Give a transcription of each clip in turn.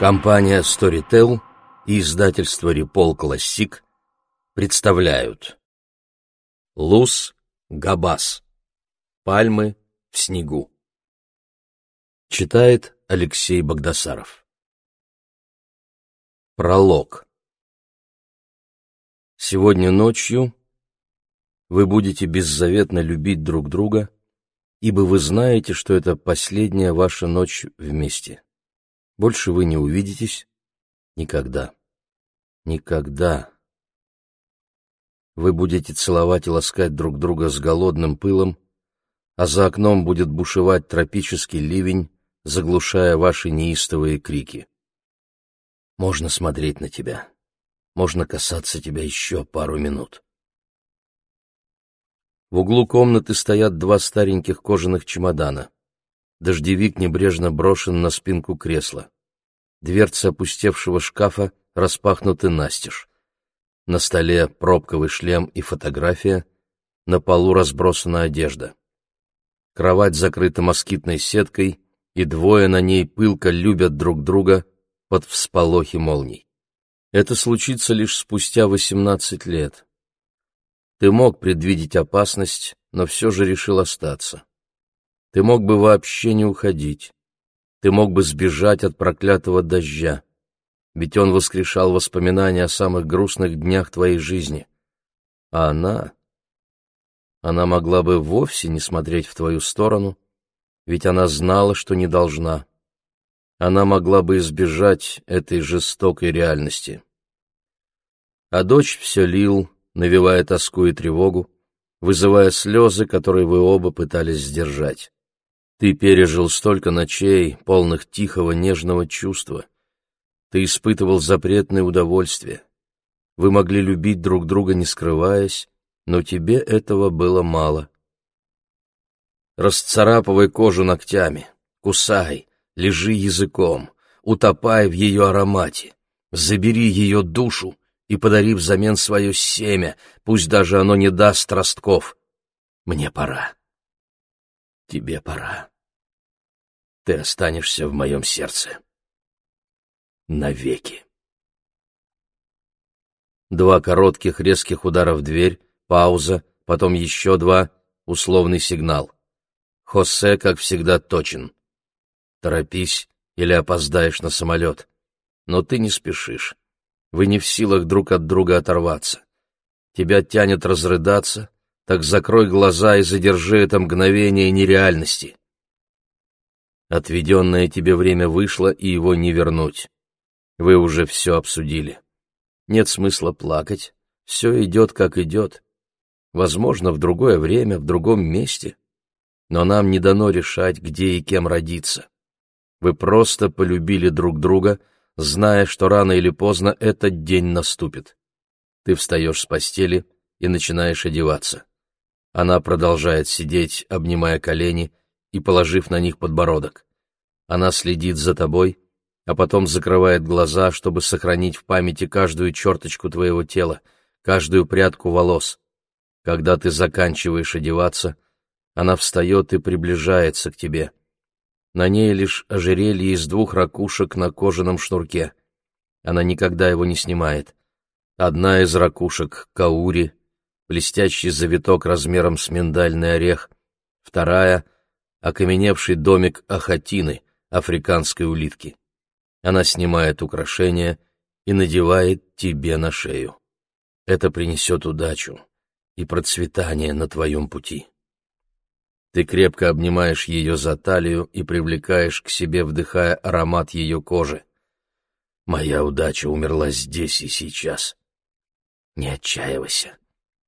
Компания Storytel и издательство Репол Классик представляют. Лус Габас. Пальмы в снегу. Читает Алексей Богдасаров. Пролог. Сегодня ночью вы будете беззаветно любить друг друга, ибо вы знаете, что это последняя ваша ночь вместе. Больше вы не увидитесь никогда. Никогда. Вы будете целовать и ласкать друг друга с голодным пылом, а за окном будет бушевать тропический ливень, заглушая ваши неистовые крики. Можно смотреть на тебя. Можно касаться тебя еще пару минут. В углу комнаты стоят два стареньких кожаных чемодана. Дождевик небрежно брошен на спинку кресла. Дверцы опустевшего шкафа распахнуты настежь. На столе пробковый шлем и фотография, на полу разбросана одежда. Кровать закрыта москитной сеткой, и двое на ней пылко любят друг друга под всполохи молний. Это случится лишь спустя восемнадцать лет. Ты мог предвидеть опасность, но все же решил остаться. Ты мог бы вообще не уходить. Ты мог бы сбежать от проклятого дождя. Ведь он воскрешал воспоминания о самых грустных днях твоей жизни. А она... Она могла бы вовсе не смотреть в твою сторону, ведь она знала, что не должна. Она могла бы избежать этой жестокой реальности. А дочь все лил, навевая тоску и тревогу, вызывая слезы, которые вы оба пытались сдержать. Ты пережил столько ночей, полных тихого нежного чувства. Ты испытывал запретное удовольствие. Вы могли любить друг друга, не скрываясь, но тебе этого было мало. Расцарапывай кожу ногтями, кусай, лежи языком, утопай в ее аромате, забери ее душу и подари взамен свое семя, пусть даже оно не даст ростков. Мне пора. Тебе пора ты останешься в моем сердце. Навеки. Два коротких резких удара в дверь, пауза, потом еще два, условный сигнал. Хосе, как всегда, точен. Торопись или опоздаешь на самолет. Но ты не спешишь. Вы не в силах друг от друга оторваться. Тебя тянет разрыдаться, так закрой глаза и задержи это мгновение нереальности. Отведенное тебе время вышло, и его не вернуть. Вы уже все обсудили. Нет смысла плакать. Все идет, как идет. Возможно, в другое время, в другом месте. Но нам не дано решать, где и кем родиться. Вы просто полюбили друг друга, зная, что рано или поздно этот день наступит. Ты встаешь с постели и начинаешь одеваться. Она продолжает сидеть, обнимая колени, и положив на них подбородок. Она следит за тобой, а потом закрывает глаза, чтобы сохранить в памяти каждую черточку твоего тела, каждую прядку волос. Когда ты заканчиваешь одеваться, она встает и приближается к тебе. На ней лишь ожерелье из двух ракушек на кожаном шнурке. Она никогда его не снимает. Одна из ракушек — каури, блестящий завиток размером с миндальный орех, вторая — окаменевший домик ахатины, африканской улитки. Она снимает украшение и надевает тебе на шею. Это принесет удачу и процветание на твоем пути. Ты крепко обнимаешь ее за талию и привлекаешь к себе, вдыхая аромат ее кожи. Моя удача умерла здесь и сейчас. Не отчаивайся.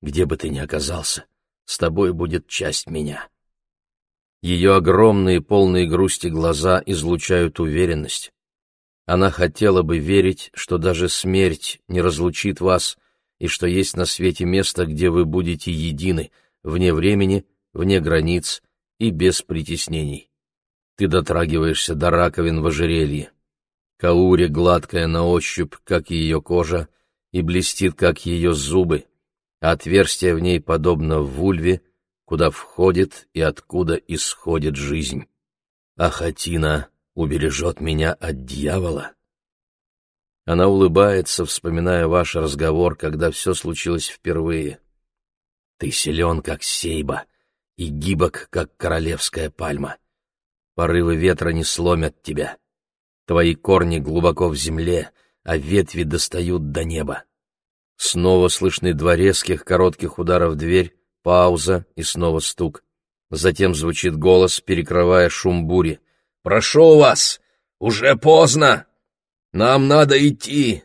Где бы ты ни оказался, с тобой будет часть меня. Ее огромные, полные грусти глаза излучают уверенность. Она хотела бы верить, что даже смерть не разлучит вас, и что есть на свете место, где вы будете едины, вне времени, вне границ и без притеснений. Ты дотрагиваешься до раковин в ожерелье. Каури гладкая на ощупь, как ее кожа, и блестит, как ее зубы, а отверстие в ней подобно вульве — куда входит и откуда исходит жизнь. Ахатина убережет меня от дьявола, Она улыбается, вспоминая ваш разговор, когда все случилось впервые. Ты силен, как сейба, и гибок, как королевская пальма. Порывы ветра не сломят тебя. Твои корни глубоко в земле, а ветви достают до неба. Снова слышны два резких коротких удара в дверь, пауза и снова стук. Затем звучит голос, перекрывая шум бури. «Прошу вас! Уже поздно! Нам надо идти!»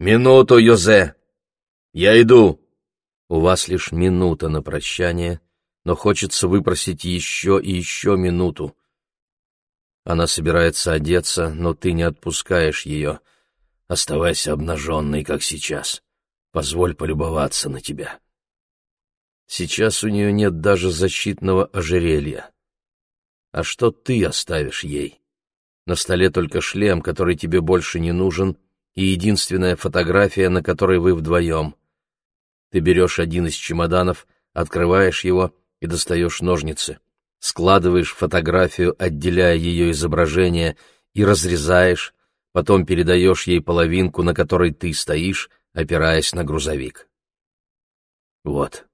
«Минуту, Йозе! Я иду!» У вас лишь минута на прощание, но хочется выпросить еще и еще минуту. Она собирается одеться, но ты не отпускаешь ее. Оставайся обнаженной, как сейчас. Позволь полюбоваться на тебя. Сейчас у нее нет даже защитного ожерелья. А что ты оставишь ей? На столе только шлем, который тебе больше не нужен, и единственная фотография, на которой вы вдвоем. Ты берешь один из чемоданов, открываешь его и достаешь ножницы, складываешь фотографию, отделяя ее изображение, и разрезаешь, потом передаешь ей половинку, на которой ты стоишь, опираясь на грузовик. Вот.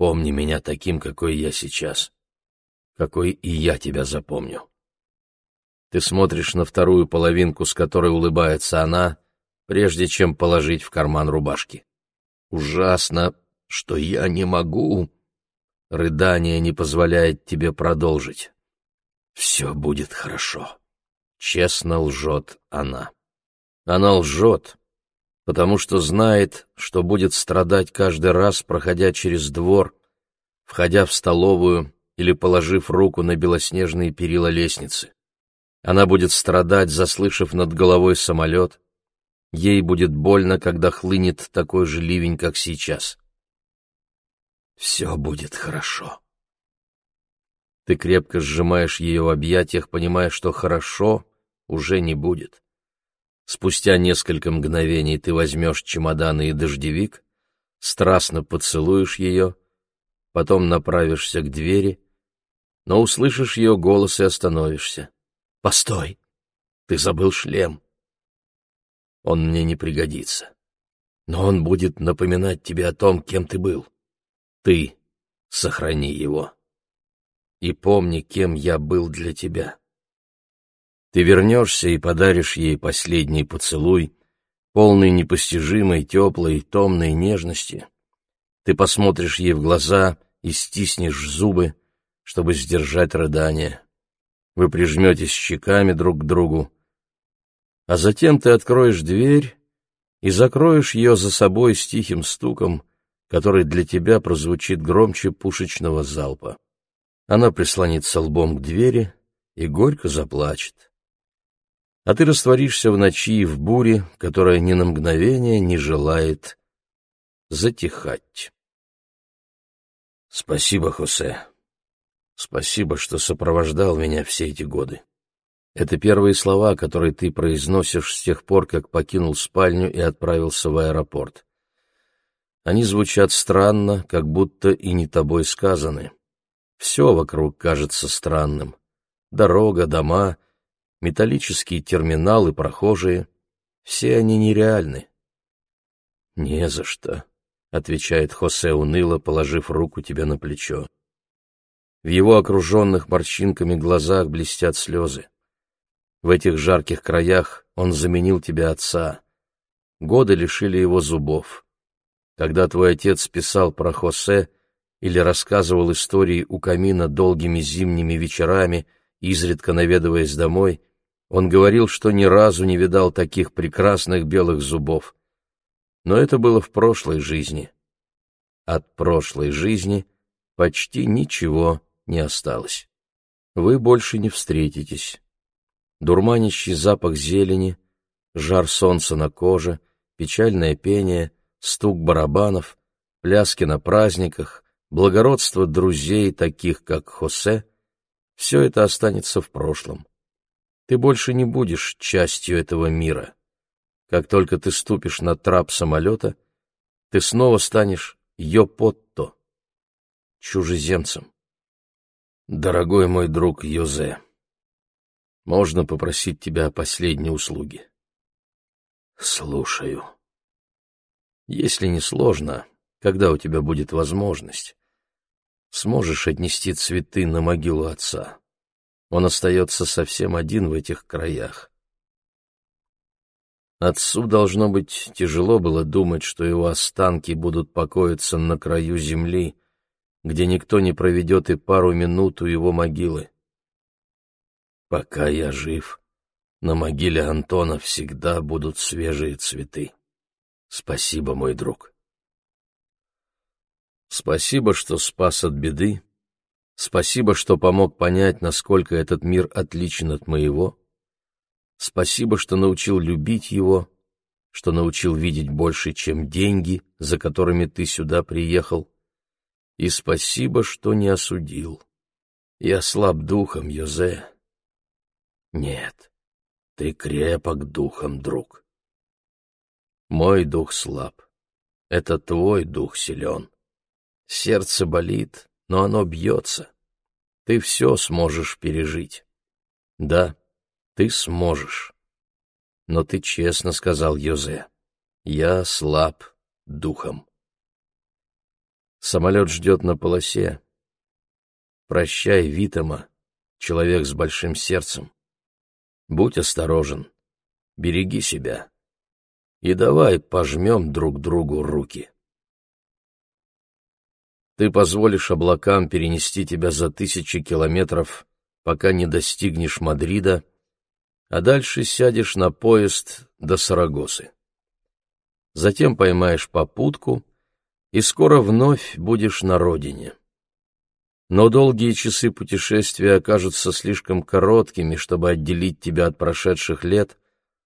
Помни меня таким, какой я сейчас, какой и я тебя запомню. Ты смотришь на вторую половинку, с которой улыбается она, прежде чем положить в карман рубашки. Ужасно, что я не могу. Рыдание не позволяет тебе продолжить. Все будет хорошо. Честно лжет она. Она лжет, потому что знает, что будет страдать каждый раз, проходя через двор, входя в столовую или положив руку на белоснежные перила лестницы. Она будет страдать, заслышав над головой самолет. Ей будет больно, когда хлынет такой же ливень, как сейчас. Все будет хорошо. Ты крепко сжимаешь ее в объятиях, понимая, что хорошо уже не будет. Спустя несколько мгновений ты возьмешь чемоданы и дождевик, страстно поцелуешь ее, потом направишься к двери, но услышишь ее голос и остановишься. «Постой! Ты забыл шлем!» Он мне не пригодится. Но он будет напоминать тебе о том, кем ты был. Ты сохрани его. И помни, кем я был для тебя. Ты вернешься и подаришь ей последний поцелуй, полный непостижимой, теплой, томной нежности. Ты посмотришь ей в глаза и стиснешь зубы, чтобы сдержать рыдание. Вы прижметесь щеками друг к другу, а затем ты откроешь дверь и закроешь ее за собой с тихим стуком, который для тебя прозвучит громче пушечного залпа. Она прислонится лбом к двери и горько заплачет а ты растворишься в ночи и в буре, которая ни на мгновение не желает затихать. Спасибо, Хосе. Спасибо, что сопровождал меня все эти годы. Это первые слова, которые ты произносишь с тех пор, как покинул спальню и отправился в аэропорт. Они звучат странно, как будто и не тобой сказаны. Все вокруг кажется странным. Дорога, дома — металлические терминалы, прохожие — все они нереальны. «Не за что», — отвечает Хосе уныло, положив руку тебе на плечо. В его окруженных морщинками глазах блестят слезы. В этих жарких краях он заменил тебе отца. Годы лишили его зубов. Когда твой отец писал про Хосе или рассказывал истории у камина долгими зимними вечерами, изредка наведываясь домой, он говорил, что ни разу не видал таких прекрасных белых зубов. Но это было в прошлой жизни. От прошлой жизни почти ничего не осталось. Вы больше не встретитесь. Дурманящий запах зелени, жар солнца на коже, печальное пение, стук барабанов, пляски на праздниках, благородство друзей, таких как Хосе — все это останется в прошлом. Ты больше не будешь частью этого мира. Как только ты ступишь на трап самолета, ты снова станешь Йопотто, чужеземцем. Дорогой мой друг Йозе, можно попросить тебя о последней услуге? Слушаю. Если не сложно, когда у тебя будет возможность, сможешь отнести цветы на могилу отца. Он остается совсем один в этих краях. Отцу, должно быть, тяжело было думать, что его останки будут покоиться на краю земли, где никто не проведет и пару минут у его могилы. Пока я жив, на могиле Антона всегда будут свежие цветы. Спасибо, мой друг. Спасибо, что спас от беды. Спасибо, что помог понять, насколько этот мир отличен от моего. Спасибо, что научил любить его, что научил видеть больше, чем деньги, за которыми ты сюда приехал. И спасибо, что не осудил. Я слаб духом, Йозе. Нет, ты крепок духом, друг. Мой дух слаб. Это твой дух силен. Сердце болит, но оно бьется. Ты все сможешь пережить. Да, ты сможешь. Но ты честно сказал Йозе. Я слаб духом. Самолет ждет на полосе. Прощай, Витама, человек с большим сердцем. Будь осторожен, береги себя. И давай пожмем друг другу руки. Ты позволишь облакам перенести тебя за тысячи километров, пока не достигнешь Мадрида, а дальше сядешь на поезд до Сарагосы. Затем поймаешь попутку и скоро вновь будешь на родине. Но долгие часы путешествия окажутся слишком короткими, чтобы отделить тебя от прошедших лет,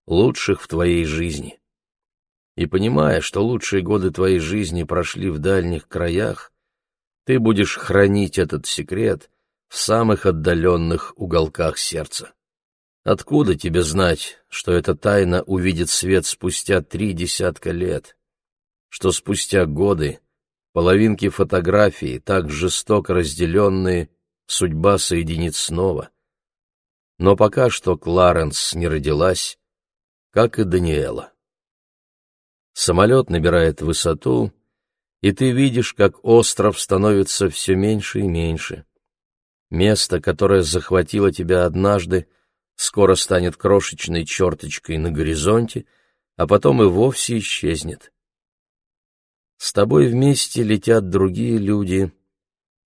лучших в твоей жизни. И понимая, что лучшие годы твоей жизни прошли в дальних краях, ты будешь хранить этот секрет в самых отдаленных уголках сердца. Откуда тебе знать, что эта тайна увидит свет спустя три десятка лет, что спустя годы половинки фотографии, так жестоко разделенные, судьба соединит снова? Но пока что Кларенс не родилась, как и Даниэла. Самолет набирает высоту, и ты видишь, как остров становится все меньше и меньше. Место, которое захватило тебя однажды, скоро станет крошечной черточкой на горизонте, а потом и вовсе исчезнет. С тобой вместе летят другие люди,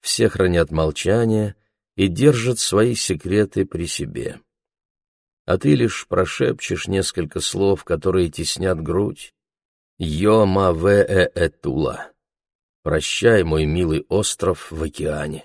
все хранят молчание и держат свои секреты при себе. А ты лишь прошепчешь несколько слов, которые теснят грудь. «Йома ве э этула». Прощай, мой милый остров в океане.